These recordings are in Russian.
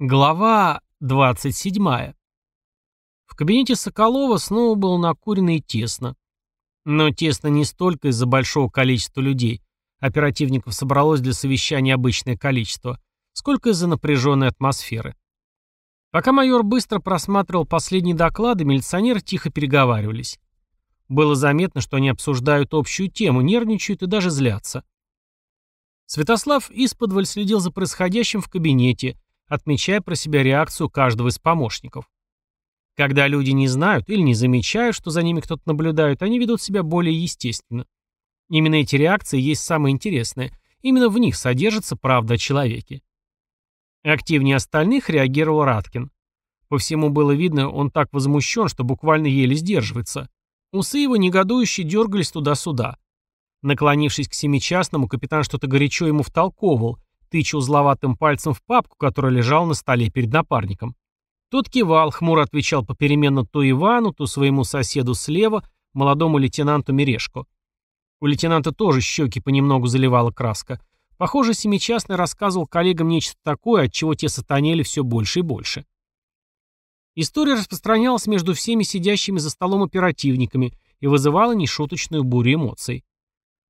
Глава 27. В кабинете Соколова снова было накурено и тесно. Но тесно не столько из-за большого количества людей, оперативников собралось для совещания обычное количество, сколько из-за напряженной атмосферы. Пока майор быстро просматривал последние доклады, милиционеры тихо переговаривались. Было заметно, что они обсуждают общую тему, нервничают и даже злятся. Святослав исподволь следил за происходящим в кабинете – отмечая про себя реакцию каждого из помощников. Когда люди не знают или не замечают, что за ними кто-то наблюдает, они ведут себя более естественно. Именно эти реакции есть самое интересное. Именно в них содержится правда о человеке. Активнее остальных реагировал Раткин. По всему было видно, он так возмущен, что буквально еле сдерживается. Усы его негодующе дергались туда-сюда. Наклонившись к семичастному, капитан что-то горячо ему втолковывал, тыча узловатым пальцем в папку, которая лежала на столе перед напарником. Тот кивал, хмуро отвечал попеременно то Ивану, то своему соседу слева, молодому лейтенанту Мерешко. У лейтенанта тоже щеки понемногу заливала краска. Похоже, Семичастный рассказывал коллегам нечто такое, от чего те сатанели все больше и больше. История распространялась между всеми сидящими за столом оперативниками и вызывала нешуточную бурю эмоций.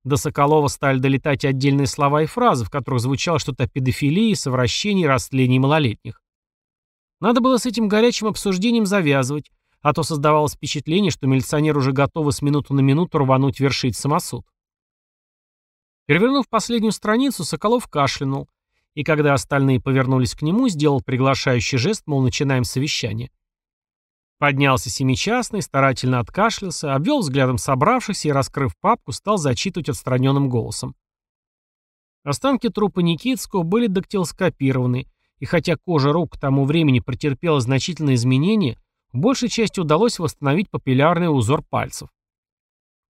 До Соколова стали долетать отдельные слова и фразы, в которых звучало что-то о педофилии, совращении и растлении малолетних. Надо было с этим горячим обсуждением завязывать, а то создавалось впечатление, что милиционер уже готовы с минуты на минуту рвануть вершить самосуд. Перевернув последнюю страницу, Соколов кашлянул, и когда остальные повернулись к нему, сделал приглашающий жест, мол, начинаем совещание. Поднялся семичастный, старательно откашлялся, обвел взглядом собравшихся и, раскрыв папку, стал зачитывать отстраненным голосом. Останки трупа Никитского были дактилоскопированы, и хотя кожа рук к тому времени претерпела значительные изменения, в большей части удалось восстановить папиллярный узор пальцев.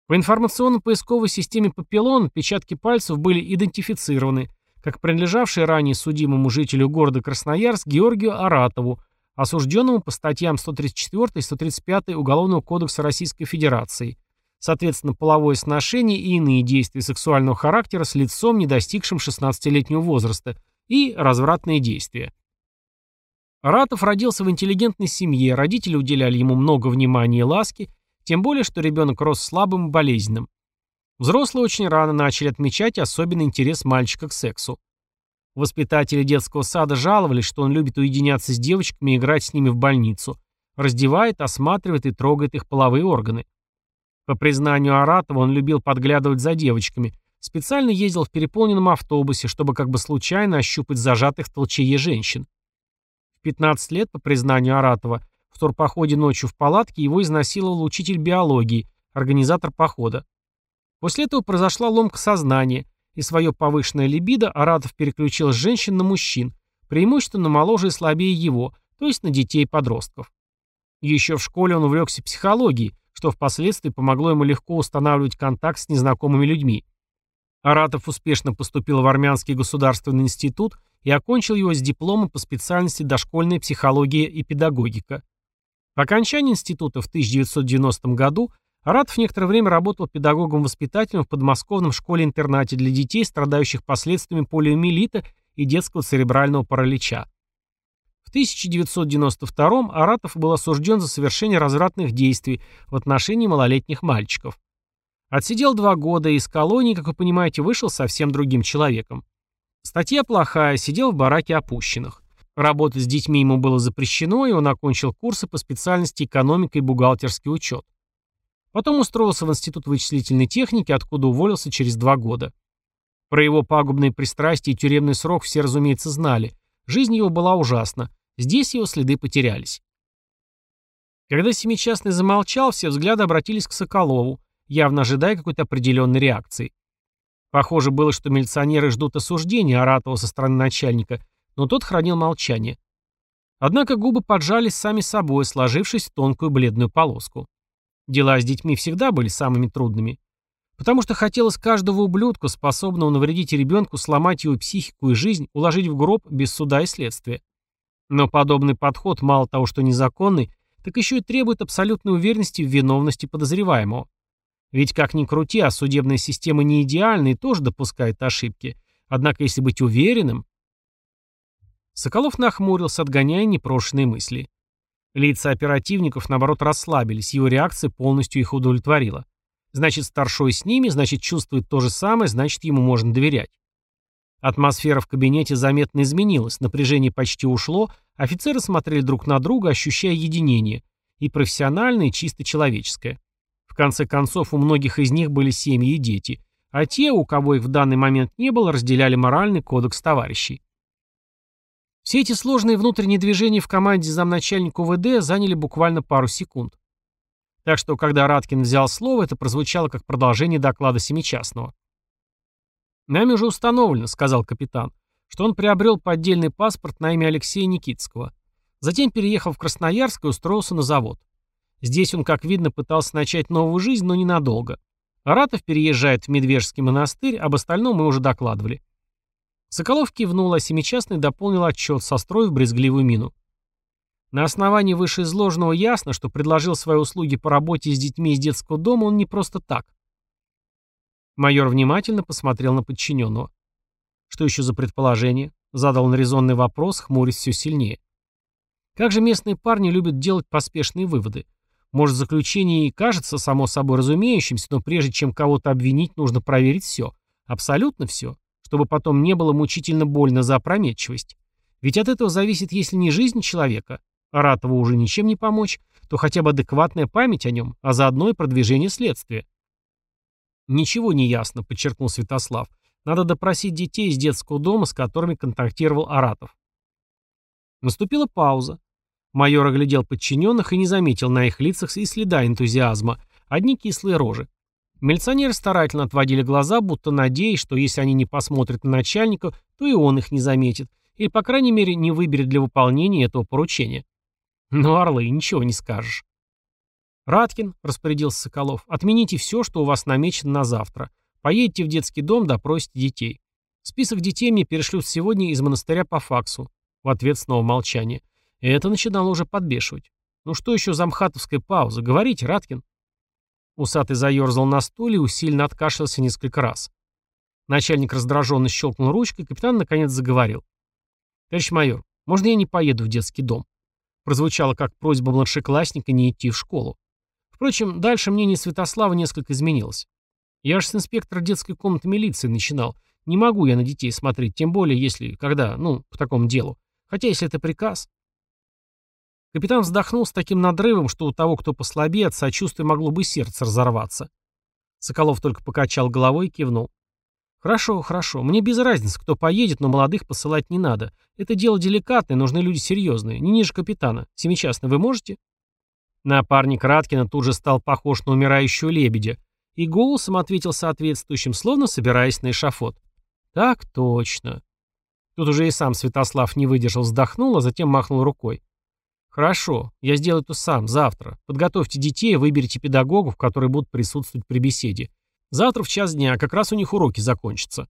По информационно-поисковой системе Папиллон отпечатки пальцев были идентифицированы как принадлежавшие ранее судимому жителю города Красноярск Георгию Аратову, осужденному по статьям 134 и 135 Уголовного кодекса Российской Федерации, соответственно, половое сношение и иные действия сексуального характера с лицом, не достигшим 16-летнего возраста, и развратные действия. Ратов родился в интеллигентной семье, родители уделяли ему много внимания и ласки, тем более, что ребенок рос слабым и болезненным. Взрослые очень рано начали отмечать особенный интерес мальчика к сексу. Воспитатели детского сада жаловались, что он любит уединяться с девочками и играть с ними в больницу. Раздевает, осматривает и трогает их половые органы. По признанию Аратова, он любил подглядывать за девочками. Специально ездил в переполненном автобусе, чтобы как бы случайно ощупать зажатых в толчее женщин. В 15 лет, по признанию Аратова, в турпоходе ночью в палатке его изнасиловал учитель биологии, организатор похода. После этого произошла ломка сознания – и свое повышенное либидо Аратов переключил с женщин на мужчин, преимущественно моложе и слабее его, то есть на детей и подростков. Еще в школе он увлекся психологией, что впоследствии помогло ему легко устанавливать контакт с незнакомыми людьми. Аратов успешно поступил в Армянский государственный институт и окончил его с дипломом по специальности дошкольная психология и педагогика. По окончании института в 1990 году Аратов некоторое время работал педагогом-воспитателем в подмосковном школе-интернате для детей, страдающих последствиями полиомиелита и детского церебрального паралича. В 1992 Аратов был осужден за совершение развратных действий в отношении малолетних мальчиков. Отсидел два года и из колонии, как вы понимаете, вышел совсем другим человеком. Статья плохая, сидел в бараке опущенных. Работать с детьми ему было запрещено, и он окончил курсы по специальности экономика и бухгалтерский учет. Потом устроился в Институт вычислительной техники, откуда уволился через два года. Про его пагубные пристрастия и тюремный срок все, разумеется, знали. Жизнь его была ужасна. Здесь его следы потерялись. Когда Семичастный замолчал, все взгляды обратились к Соколову, явно ожидая какой-то определенной реакции. Похоже было, что милиционеры ждут осуждения Аратова со стороны начальника, но тот хранил молчание. Однако губы поджались сами собой, сложившись в тонкую бледную полоску. Дела с детьми всегда были самыми трудными. Потому что хотелось каждого ублюдка, способного навредить ребенку, сломать его психику и жизнь, уложить в гроб без суда и следствия. Но подобный подход мало того, что незаконный, так еще и требует абсолютной уверенности в виновности подозреваемого. Ведь как ни крути, а судебная система не идеальна и тоже допускает ошибки. Однако если быть уверенным... Соколов нахмурился, отгоняя непрошенные мысли. Лица оперативников, наоборот, расслабились, его реакция полностью их удовлетворила. Значит, старшой с ними, значит, чувствует то же самое, значит, ему можно доверять. Атмосфера в кабинете заметно изменилась, напряжение почти ушло, офицеры смотрели друг на друга, ощущая единение, и профессиональное, и чисто человеческое. В конце концов, у многих из них были семьи и дети, а те, у кого их в данный момент не было, разделяли моральный кодекс товарищей. Все эти сложные внутренние движения в команде замначальника УВД заняли буквально пару секунд. Так что, когда Раткин взял слово, это прозвучало как продолжение доклада Семичастного. «Нами уже установлено», — сказал капитан, что он приобрел поддельный паспорт на имя Алексея Никитского. Затем переехал в Красноярск и устроился на завод. Здесь он, как видно, пытался начать новую жизнь, но ненадолго. Аратов переезжает в Медвежский монастырь, об остальном мы уже докладывали. Соколов кивнул, а Семичастный дополнил отчет, состроив брезгливую мину. На основании вышеизложенного ясно, что предложил свои услуги по работе с детьми из детского дома он не просто так. Майор внимательно посмотрел на подчиненного. Что еще за предположение? Задал он резонный вопрос, хмурясь все сильнее. Как же местные парни любят делать поспешные выводы? Может, заключение и кажется само собой разумеющимся, но прежде чем кого-то обвинить, нужно проверить все. Абсолютно все. Чтобы потом не было мучительно больно за опрометчивость. Ведь от этого зависит, если не жизнь человека, а Ратову уже ничем не помочь, то хотя бы адекватная память о нем, а заодно и продвижение следствия. «Ничего не ясно», — подчеркнул Святослав. «Надо допросить детей из детского дома, с которыми контактировал Аратов». Наступила пауза. Майор оглядел подчиненных и не заметил на их лицах и следа энтузиазма. Одни кислые рожи. Милиционеры старательно отводили глаза, будто надеясь, что если они не посмотрят на начальника, то и он их не заметит, или, по крайней мере, не выберет для выполнения этого поручения. Но, орлы, ничего не скажешь. «Раткин», — распорядился Соколов, — «отмените все, что у вас намечено на завтра. Поедете в детский дом, допросите детей. Список детей мне перешлют сегодня из монастыря по факсу». В ответ снова молчание. Это начинало уже подбешивать. «Ну что еще за мхатовская пауза? Говорите, Раткин». Усатый заерзал на стуле и усиленно откашлялся несколько раз. Начальник раздраженно щелкнул ручкой, капитан наконец заговорил. «Товарищ майор, можно я не поеду в детский дом?» Прозвучало как просьба младшеклассника не идти в школу. Впрочем, дальше мнение Святослава несколько изменилось. Я же с инспектора детской комнаты милиции начинал. Не могу я на детей смотреть, тем более, если, когда, ну, по такому делу. Хотя, если это приказ... Капитан вздохнул с таким надрывом, что у того, кто послабее, от сочувствия могло бы сердце разорваться. Соколов только покачал головой и кивнул. «Хорошо, хорошо. Мне без разницы, кто поедет, но молодых посылать не надо. Это дело деликатное, нужны люди серьезные, не ниже капитана. Семичастно вы можете?» Напарник Раткина тут же стал похож на умирающего лебедя и голосом ответил соответствующим, словно собираясь на эшафот. «Так точно». Тут уже и сам Святослав не выдержал, вздохнул, а затем махнул рукой. «Хорошо, я сделаю это сам, завтра. Подготовьте детей выберите педагогов, которые будут присутствовать при беседе. Завтра в час дня, как раз у них уроки закончатся».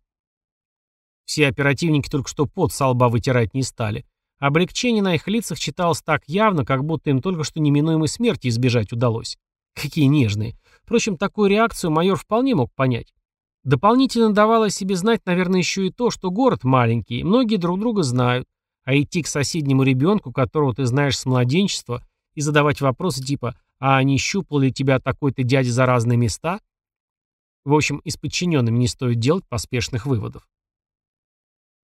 Все оперативники только что пот со лба вытирать не стали. Облегчение на их лицах читалось так явно, как будто им только что неминуемой смерти избежать удалось. Какие нежные. Впрочем, такую реакцию майор вполне мог понять. Дополнительно давало себе знать, наверное, еще и то, что город маленький, многие друг друга знают, а идти к соседнему ребенку, которого ты знаешь с младенчества, и задавать вопросы типа «А не щупал ли тебя такой-то дядя за разные места?» В общем, и с подчиненными не стоит делать поспешных выводов.